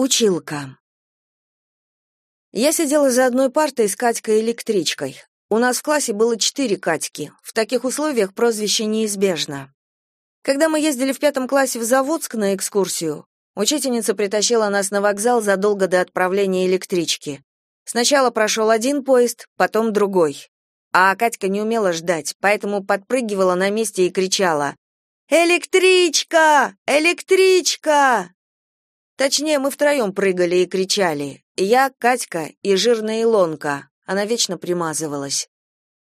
Училка. Я сидела за одной партой с Катькой-электричкой. У нас в классе было четыре Катьки. В таких условиях прозвище неизбежно. Когда мы ездили в пятом классе в Заводск на экскурсию, учительница притащила нас на вокзал задолго до отправления электрички. Сначала прошел один поезд, потом другой. А Катька не умела ждать, поэтому подпрыгивала на месте и кричала «Электричка! Электричка!» Точнее, мы втроем прыгали и кричали. Я, Катька и жирная Илонка. Она вечно примазывалась.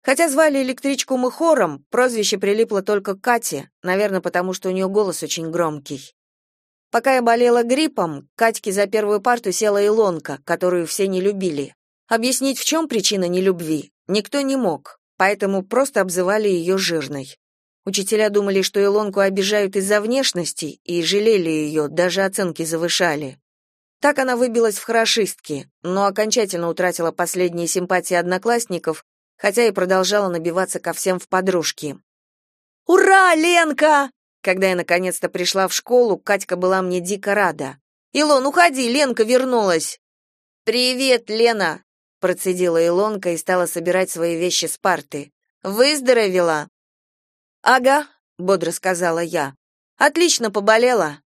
Хотя звали электричку мы хором, прозвище прилипло только к Кате, наверное, потому что у нее голос очень громкий. Пока я болела гриппом, Катьке за первую парту села Илонка, которую все не любили. Объяснить, в чем причина нелюбви, никто не мог, поэтому просто обзывали ее жирной. Учителя думали, что Илонку обижают из-за внешности, и жалели ее, даже оценки завышали. Так она выбилась в хорошистки, но окончательно утратила последние симпатии одноклассников, хотя и продолжала набиваться ко всем в подружки. «Ура, Ленка!» Когда я наконец-то пришла в школу, Катька была мне дико рада. «Илон, уходи, Ленка вернулась!» «Привет, Лена!» процедила Илонка и стала собирать свои вещи с парты. «Выздоровела?» «Ага», — бодро сказала я. «Отлично поболела».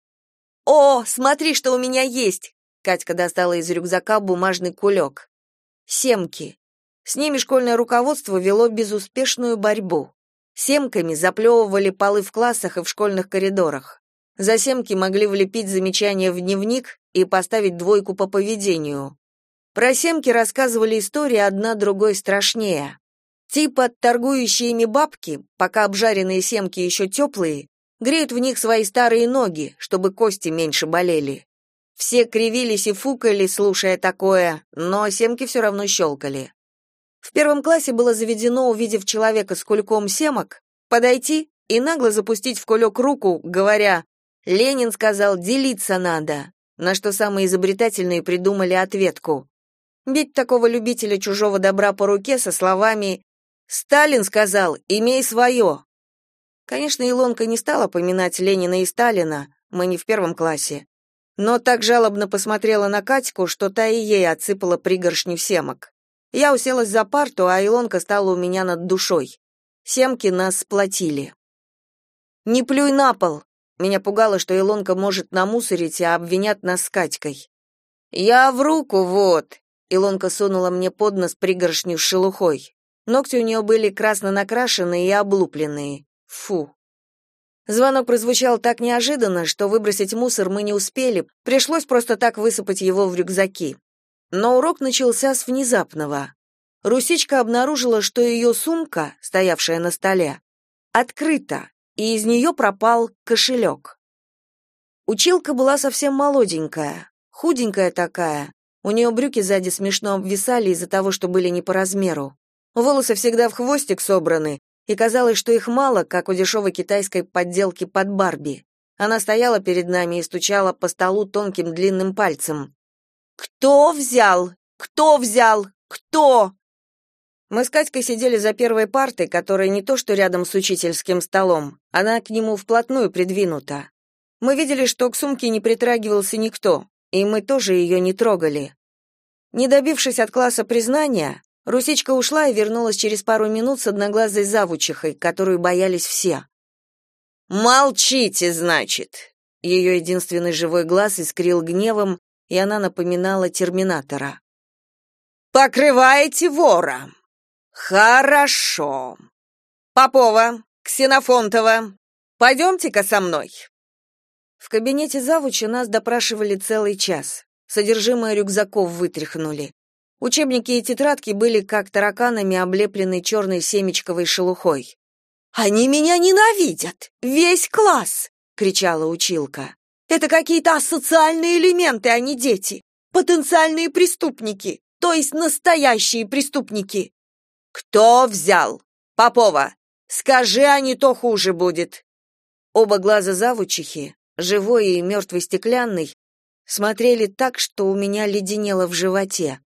«О, смотри, что у меня есть!» Катька достала из рюкзака бумажный кулек. Семки. С ними школьное руководство вело безуспешную борьбу. Семками заплевывали полы в классах и в школьных коридорах. За семки могли влепить замечания в дневник и поставить двойку по поведению. Про семки рассказывали истории одна другой страшнее. Типа торгующие ими бабки, пока обжаренные семки еще теплые, греют в них свои старые ноги, чтобы кости меньше болели. Все кривились и фукали, слушая такое, но семки все равно щелкали. В первом классе было заведено, увидев человека с кульком семок, подойти и нагло запустить в кулек руку, говоря «Ленин сказал, делиться надо», на что самые изобретательные придумали ответку. Бить такого любителя чужого добра по руке со словами Сталин сказал: "Имей свое». Конечно, Илонка не стала поминать Ленина и Сталина, мы не в первом классе. Но так жалобно посмотрела на Катьку, что та и ей отсыпала пригоршню семок. Я уселась за парту, а Илонка стала у меня над душой. Семки нас сплотили. «Не плюй на пол!» Меня пугало, что Илонка может намусорить, а обвинят нас с Катькой. «Я в руку, вот!» Илонка сунула мне под нос пригоршню с шелухой. Ногти у нее были красно накрашенные и облупленные. Фу. Звонок прозвучал так неожиданно, что выбросить мусор мы не успели, пришлось просто так высыпать его в рюкзаки. Но урок начался с внезапного. Русичка обнаружила, что ее сумка, стоявшая на столе, открыта, и из нее пропал кошелек. Училка была совсем молоденькая, худенькая такая. У нее брюки сзади смешно обвисали из-за того, что были не по размеру. Волосы всегда в хвостик собраны, и казалось, что их мало, как у дешевой китайской подделки под Барби. Она стояла перед нами и стучала по столу тонким длинным пальцем. «Кто взял? Кто взял? Кто?» Мы с Катькой сидели за первой партой, которая не то что рядом с учительским столом, она к нему вплотную придвинута. Мы видели, что к сумке не притрагивался никто, и мы тоже ее не трогали. Не добившись от класса признания, Русичка ушла и вернулась через пару минут с одноглазой завучихой, которую боялись все. «Молчите, значит!» Ее единственный живой глаз искрил гневом, и она напоминала терминатора. «Покрываете вора!» «Хорошо!» «Попова, Ксенофонтова, пойдемте-ка со мной!» В кабинете завуча нас допрашивали целый час. Содержимое рюкзаков вытряхнули. Учебники и тетрадки были как тараканами облеплены черной семечковой шелухой. «Они меня ненавидят! Весь класс!» — кричала училка. «Это какие-то асоциальные элементы, а не дети! Потенциальные преступники, то есть настоящие преступники!» «Кто взял? Попова! Скажи, а не то хуже будет!» Оба глаза завучихи, живой и мертвый стеклянный, смотрели так, что у меня леденело в животе.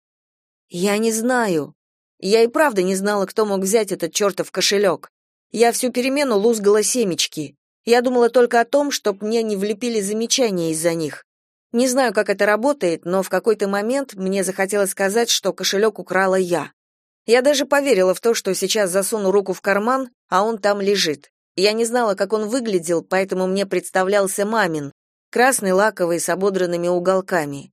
Я не знаю. Я и правда не знала, кто мог взять этот чертов кошелек. Я всю перемену лузгала семечки. Я думала только о том, чтоб мне не влепили замечания из-за них. Не знаю, как это работает, но в какой-то момент мне захотелось сказать, что кошелек украла я. Я даже поверила в то, что сейчас засуну руку в карман, а он там лежит. Я не знала, как он выглядел, поэтому мне представлялся мамин, красный лаковый с ободранными уголками.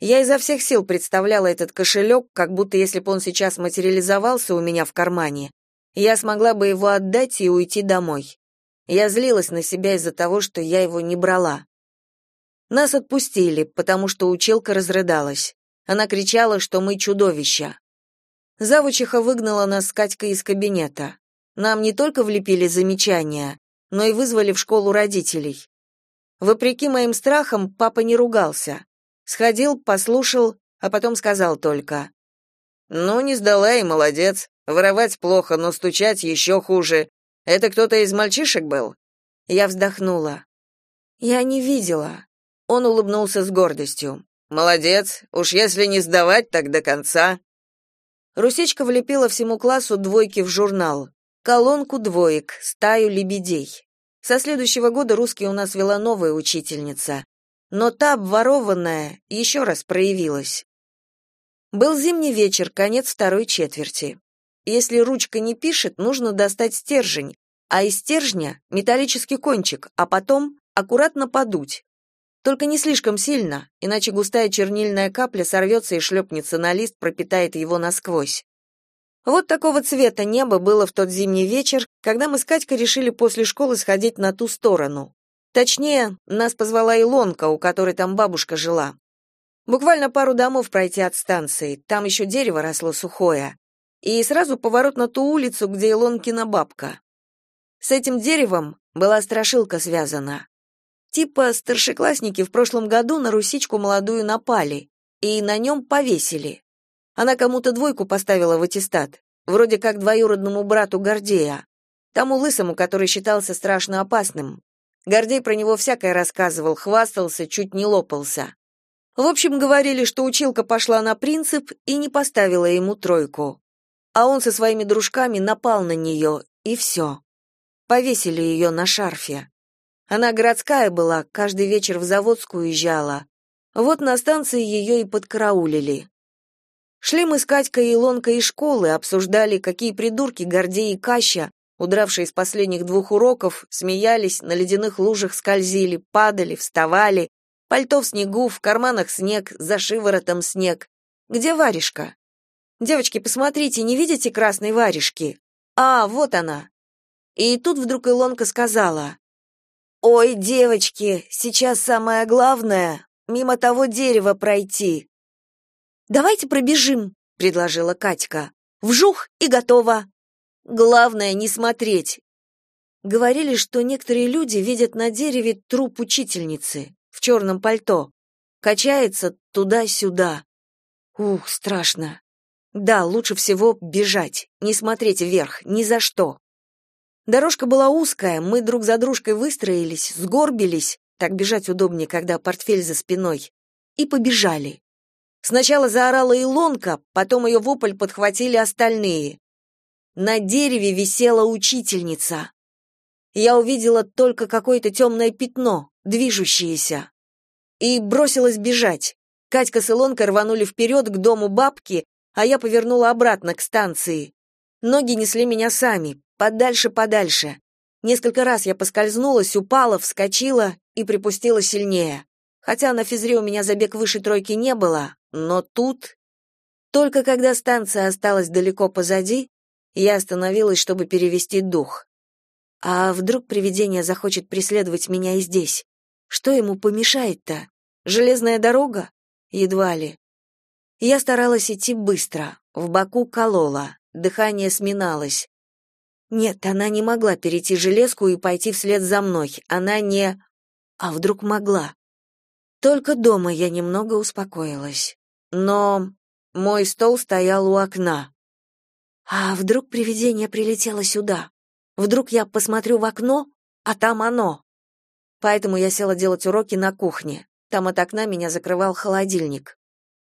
Я изо всех сил представляла этот кошелек, как будто если бы он сейчас материализовался у меня в кармане, я смогла бы его отдать и уйти домой. Я злилась на себя из-за того, что я его не брала. Нас отпустили, потому что училка разрыдалась. Она кричала, что мы чудовища. Завучиха выгнала нас с Катькой из кабинета. Нам не только влепили замечания, но и вызвали в школу родителей. Вопреки моим страхам, папа не ругался. Сходил, послушал, а потом сказал только. «Ну, не сдала и молодец. Воровать плохо, но стучать еще хуже. Это кто-то из мальчишек был?» Я вздохнула. «Я не видела. Он улыбнулся с гордостью. Молодец. Уж если не сдавать, так до конца. Русечка влепила всему классу двойки в журнал. Колонку двоек, стаю лебедей. Со следующего года русский у нас вела новая учительница. Но та обворованная еще раз проявилась. Был зимний вечер, конец второй четверти. Если ручка не пишет, нужно достать стержень, а из стержня металлический кончик, а потом аккуратно подуть. Только не слишком сильно, иначе густая чернильная капля сорвется и шлепнется на лист, пропитает его насквозь. Вот такого цвета небо было в тот зимний вечер, когда мы с Катькой решили после школы сходить на ту сторону. Точнее, нас позвала Илонка, у которой там бабушка жила. Буквально пару домов пройти от станции, там еще дерево росло сухое. И сразу поворот на ту улицу, где Илонкина бабка. С этим деревом была страшилка связана. Типа старшеклассники в прошлом году на русичку молодую напали и на нем повесили. Она кому-то двойку поставила в аттестат, вроде как двоюродному брату Гордея, тому лысому, который считался страшно опасным. Гордей про него всякое рассказывал, хвастался, чуть не лопался. В общем, говорили, что училка пошла на принцип и не поставила ему тройку. А он со своими дружками напал на нее, и все. Повесили ее на шарфе. Она городская была, каждый вечер в Заводскую уезжала. Вот на станции ее и подкараулили. Шли мы с Катькой и Илонкой из школы, обсуждали, какие придурки Гордей и Каща, удравшие из последних двух уроков, смеялись, на ледяных лужах скользили, падали, вставали, пальто в снегу, в карманах снег, за шиворотом снег. Где варежка? Девочки, посмотрите, не видите красной варежки? А, вот она. И тут вдруг Илонка сказала: Ой, девочки, сейчас самое главное мимо того дерева пройти. Давайте пробежим, предложила Катька. Вжух и готово. Главное не смотреть. Говорили, что некоторые люди видят на дереве труп учительницы в черном пальто. Качается туда-сюда. Ух, страшно. Да, лучше всего бежать, не смотреть вверх, ни за что. Дорожка была узкая, мы друг за дружкой выстроились, сгорбились, так бежать удобнее, когда портфель за спиной, и побежали. Сначала заорала Илонка, потом ее вопль подхватили остальные. На дереве висела учительница. Я увидела только какое-то темное пятно, движущееся. И бросилась бежать. Катька с Илонкой рванули вперед к дому бабки, а я повернула обратно к станции. Ноги несли меня сами, подальше-подальше. Несколько раз я поскользнулась, упала, вскочила и припустила сильнее. Хотя на физре у меня забег выше тройки не было, но тут... Только когда станция осталась далеко позади, я остановилась, чтобы перевести дух. А вдруг привидение захочет преследовать меня и здесь? Что ему помешает-то? Железная дорога? Едва ли. Я старалась идти быстро, в боку колола, дыхание сминалось. Нет, она не могла перейти железку и пойти вслед за мной. Она не... А вдруг могла? Только дома я немного успокоилась. Но мой стол стоял у окна. А вдруг привидение прилетело сюда? Вдруг я посмотрю в окно, а там оно? Поэтому я села делать уроки на кухне. Там от окна меня закрывал холодильник.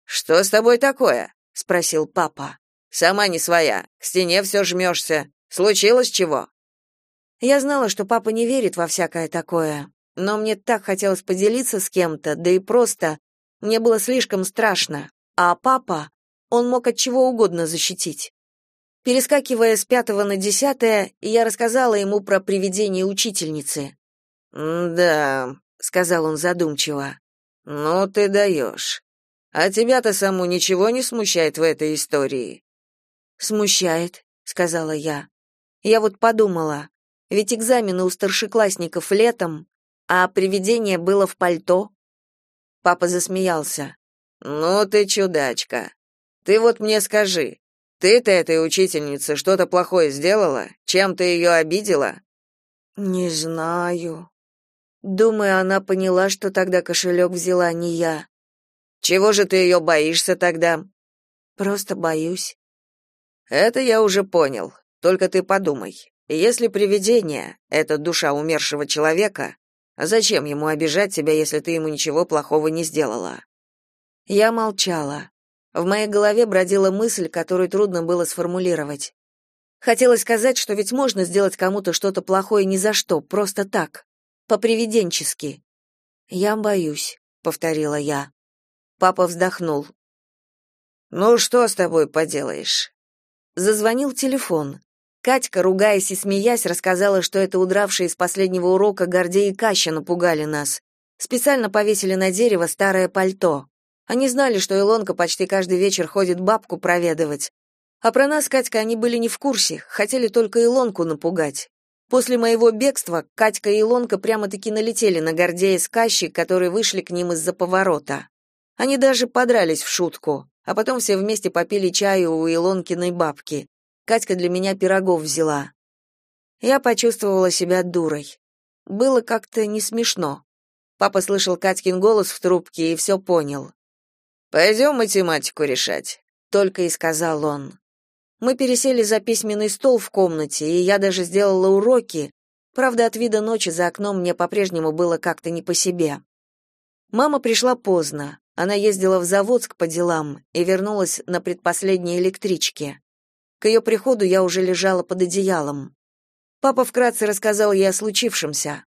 «Что с тобой такое?» — спросил папа. «Сама не своя, к стене все жмешься. Случилось чего? Я знала, что папа не верит во всякое такое. но мне так хотелось поделиться с кем-то, да и просто мне было слишком страшно. А папа, он мог от чего угодно защитить. Перескакивая с пятого на десятое, я рассказала ему про привидение учительницы. «Да», — сказал он задумчиво, — «ну ты даешь. А тебя-то саму ничего не смущает в этой истории?» «Смущает», — сказала я. Я вот подумала, ведь экзамены у старшеклассников летом, а привидение было в пальто. Папа засмеялся. «Ну ты чудачка. Ты вот мне скажи, ты-то этой учительнице что-то плохое сделала? Чем ты ее обидела? Не знаю. Думаю, она поняла, что тогда кошелек взяла не я. Чего же ты ее боишься тогда? Просто боюсь. Это я уже понял. Только ты подумай. Если привидение это душа умершего человека, зачем ему обижать тебя, если ты ему ничего плохого не сделала? Я молчала. В моей голове бродила мысль, которую трудно было сформулировать. Хотелось сказать, что ведь можно сделать кому-то что-то плохое ни за что, просто так, по-привиденчески. «Я боюсь», — повторила я. Папа вздохнул. «Ну, что с тобой поделаешь?» Зазвонил телефон. Катька, ругаясь и смеясь, рассказала, что это удравшие из последнего урока Гордей и Каща напугали нас. Специально повесили на дерево старое пальто. Они знали, что Илонка почти каждый вечер ходит бабку проведывать. А про нас, Катька, они были не в курсе, хотели только Илонку напугать. После моего бегства Катька и Илонка прямо-таки налетели на Гордея с Кащей, которые вышли к ним из-за поворота. Они даже подрались в шутку, а потом все вместе попили чаю у Илонкиной бабки. Катька для меня пирогов взяла. Я почувствовала себя дурой. Было как-то не смешно. Папа слышал Катькин голос в трубке и все понял. «Пойдем математику решать», — только и сказал он. Мы пересели за письменный стол в комнате, и я даже сделала уроки. Правда, от вида ночи за окном мне по-прежнему было как-то не по себе. Мама пришла поздно. Она ездила в Заводск по делам и вернулась на предпоследней электричке. К ее приходу я уже лежала под одеялом. Папа вкратце рассказал ей о случившемся.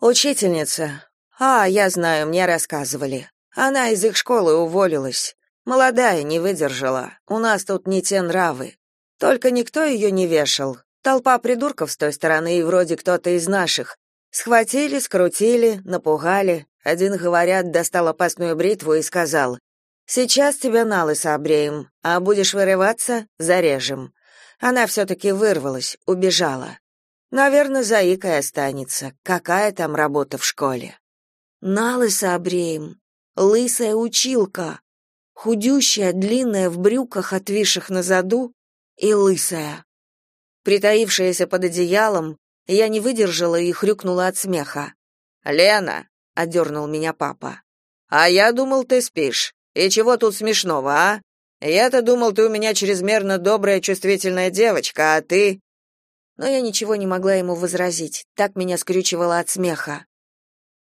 «Учительница. А, я знаю, мне рассказывали. Она из их школы уволилась. Молодая, не выдержала. У нас тут не те нравы. Только никто ее не вешал. Толпа придурков с той стороны и вроде кто-то из наших. Схватили, скрутили, напугали. Один, говорят, достал опасную бритву и сказал, «Сейчас тебя на обреем, а будешь вырываться — зарежем». Она все-таки вырвалась, убежала. Наверное, заикой останется. Какая там работа в школе? «На обреем», лысая училка, худющая, длинная в брюках, отвисших на заду, и лысая. Притаившаяся под одеялом, я не выдержала и хрюкнула от смеха. «Лена!» — одернул меня папа. «А я думал, ты спишь. И чего тут смешного, а? Я-то думал, ты у меня чрезмерно добрая, чувствительная девочка, а ты...» Но я ничего не могла ему возразить, так меня скрючивало от смеха.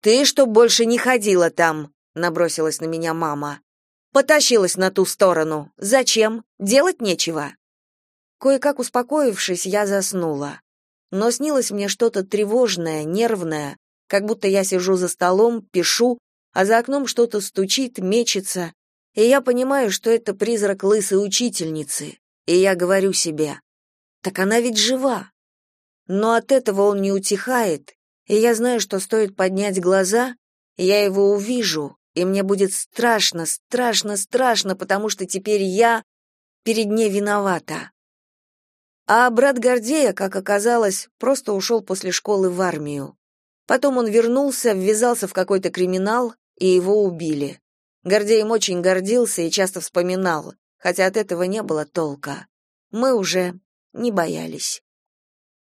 «Ты что больше не ходила там?» Набросилась на меня мама. Потащилась на ту сторону. Зачем? Делать нечего. Кое-как успокоившись, я заснула. Но снилось мне что-то тревожное, нервное, как будто я сижу за столом, пишу, а за окном что-то стучит, мечется, и я понимаю, что это призрак лысой учительницы. И я говорю себе: так она ведь жива. Но от этого он не утихает, и я знаю, что стоит поднять глаза, я его увижу, и мне будет страшно, страшно, страшно, потому что теперь я перед ней виновата. А брат Гордея, как оказалось, просто ушел после школы в армию. Потом он вернулся, ввязался в какой-то криминал, и его убили. Гордей им очень гордился и часто вспоминал, хотя от этого не было толка. Мы уже не боялись.